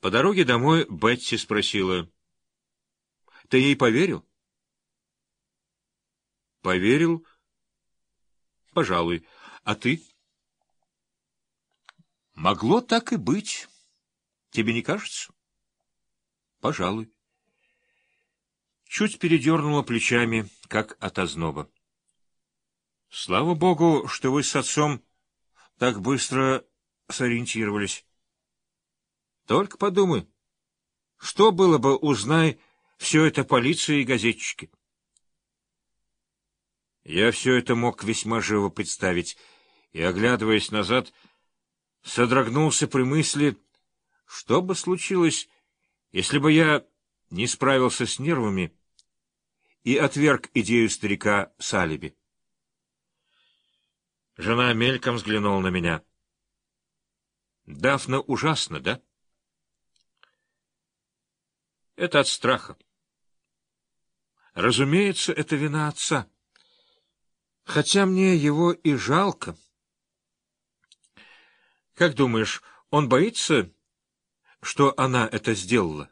По дороге домой Бетти спросила. — Ты ей поверил? — Поверил. — Пожалуй. А ты? — Могло так и быть. Тебе не кажется? — Пожалуй. Чуть передернула плечами, как от озноба. — Слава богу, что вы с отцом так быстро сориентировались. Только подумай, что было бы, узнай все это полиция и газетчики. Я все это мог весьма живо представить, и, оглядываясь назад, содрогнулся при мысли, что бы случилось, если бы я не справился с нервами и отверг идею старика с. Жена мельком взглянула на меня. Дафна ужасно, да? Это от страха. Разумеется, это вина отца. Хотя мне его и жалко. Как думаешь, он боится, что она это сделала?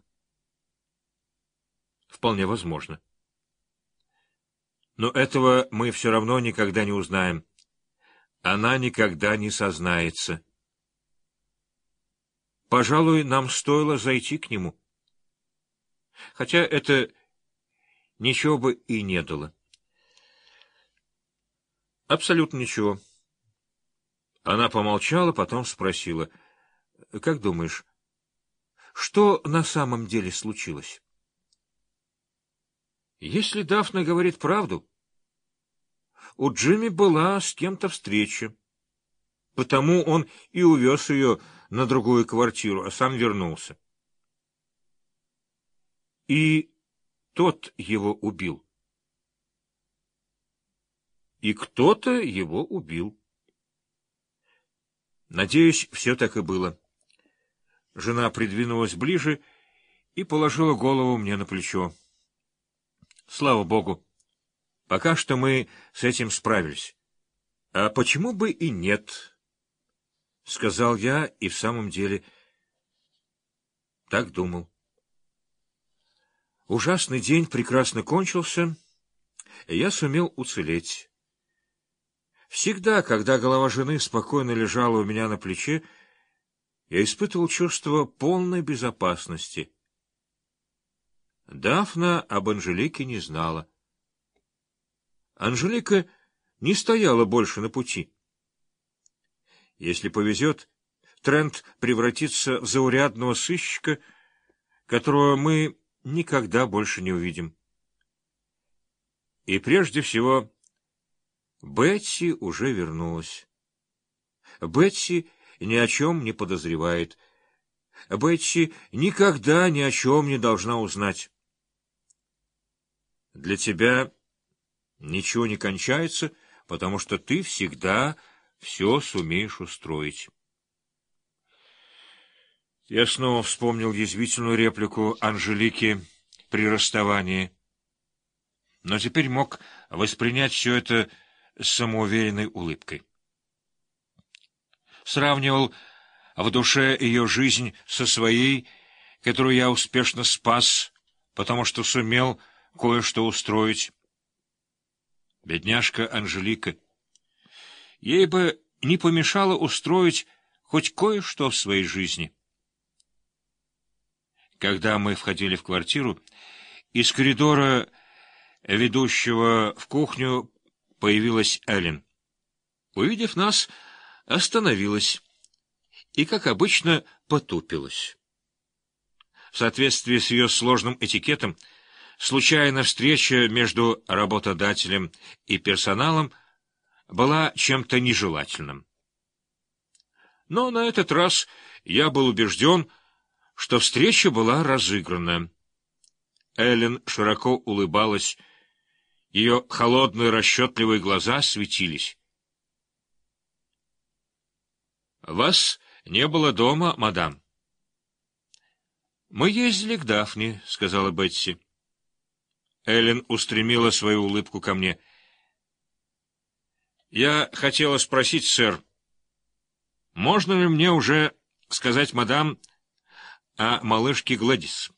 Вполне возможно. Но этого мы все равно никогда не узнаем. Она никогда не сознается. Пожалуй, нам стоило зайти к нему хотя это ничего бы и не дало. Абсолютно ничего. Она помолчала, потом спросила, — Как думаешь, что на самом деле случилось? Если Дафна говорит правду, у Джимми была с кем-то встреча, потому он и увез ее на другую квартиру, а сам вернулся. И тот его убил. И кто-то его убил. Надеюсь, все так и было. Жена придвинулась ближе и положила голову мне на плечо. Слава богу, пока что мы с этим справились. А почему бы и нет? — сказал я и в самом деле так думал. Ужасный день прекрасно кончился, и я сумел уцелеть. Всегда, когда голова жены спокойно лежала у меня на плече, я испытывал чувство полной безопасности. Дафна об Анжелике не знала. Анжелика не стояла больше на пути. Если повезет, Трент превратится в заурядного сыщика, которого мы никогда больше не увидим. И прежде всего, Бетси уже вернулась. Бетси ни о чем не подозревает. Бетси никогда ни о чем не должна узнать. Для тебя ничего не кончается, потому что ты всегда все сумеешь устроить. Я снова вспомнил язвительную реплику Анжелики при расставании, но теперь мог воспринять все это самоуверенной улыбкой. Сравнивал в душе ее жизнь со своей, которую я успешно спас, потому что сумел кое-что устроить. Бедняжка Анжелика. Ей бы не помешало устроить хоть кое-что в своей жизни. Когда мы входили в квартиру, из коридора, ведущего в кухню, появилась Эллен. Увидев нас, остановилась и, как обычно, потупилась. В соответствии с ее сложным этикетом, случайная встреча между работодателем и персоналом была чем-то нежелательным. Но на этот раз я был убежден, что встреча была разыграна. Эллен широко улыбалась, ее холодные расчетливые глаза светились. — Вас не было дома, мадам? — Мы ездили к Дафне, — сказала Бетси. Эллен устремила свою улыбку ко мне. — Я хотела спросить, сэр, можно ли мне уже сказать, мадам, о малышке Гладис.